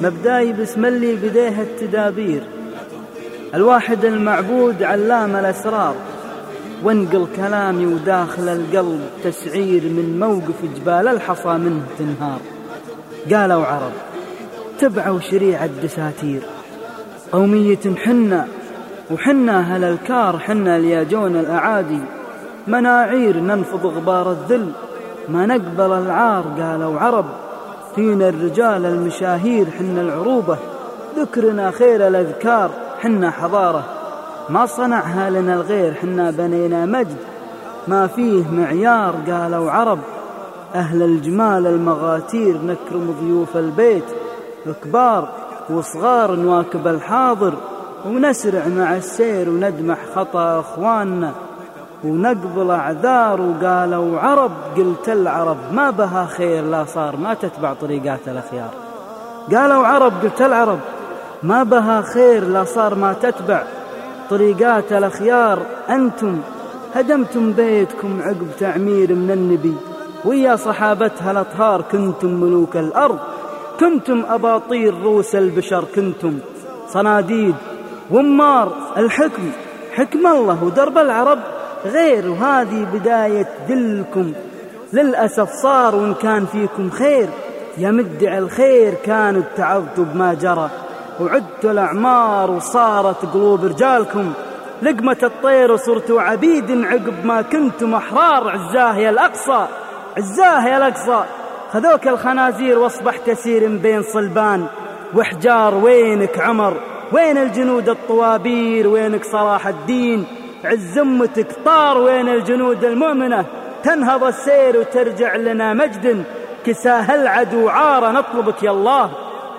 مبداي بسم اللي بديه التدابير. الواحد المعبود علام الأسرار وانقل كلامي وداخل القلب تسعير من موقف جبال الحصى منه تنهار. قالوا عرب تبعوا شريعة دساتير قومية حنا وحنا أهل الكار حنا لياجون الأعادي. مناعير ننفض غبار الذل. ما نقبل العار قالوا عرب. فينا الرجال المشاهير حنا العروبة. ذكرنا خير الأذكار حنا حضارة. ما صنعها لنا الغير حنا بنينا مجد. ما فيه معيار قالوا عرب. أهل الجمال المغاتير نكرم ضيوف البيت. كبار وصغار نواكب الحاضر. ونسرع مع السير وندمح خطأ أخواننا. ونقبل أعذار وقالوا عرب قلت العرب ما بها خير لا صار ما تتبع طريقات الأخيار. قالوا عرب قلت العرب ما بها خير لا صار ما تتبع طريقات الأخيار. أنتم هدمتم بيتكم عقب تعمير من النبي ويا صحابتها الأطهار كنتم ملوك الأرض كنتم أباطير روس البشر كنتم صناديد ومار الحكم حكم الله ودرب العرب. غير وهذه بداية دلكم. للأسف صار وإن كان فيكم خير يا مدعي الخير كانوا اتعظتوا بما جرى. وعدتوا الأعمار وصارت قلوب رجالكم. لقمة الطير وصرتوا عبيد عقب ما كنتم أحرار عزاه يا الأقصى عزاه يا الأقصى. خذوك الخنازير وأصبحت تسير بين صلبان. وحجار وينك عمر؟ وين الجنود الطوابير؟ وينك صلاح الدين؟ عز امتك طار وين الجنود المؤمنة؟ تنهض السير وترجع لنا مجد. كساه العدو عار نطلبك يا الله؟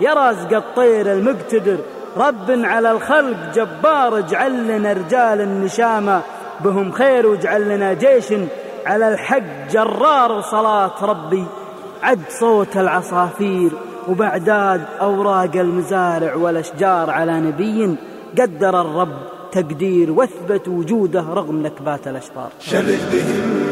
يا رازق الطير المقتدر. رب على الخلق جبار اجعل لنا رجال النشامة. بهم خير واجعل لنا جيش. على الحق جرار وصلاة ربي. عد صوت العصافير وبعداد أوراق المزارع والأشجار على نبي قدر الرب. تقدير واثبت وجوده رغم نكبات الأشطار شرد بهم.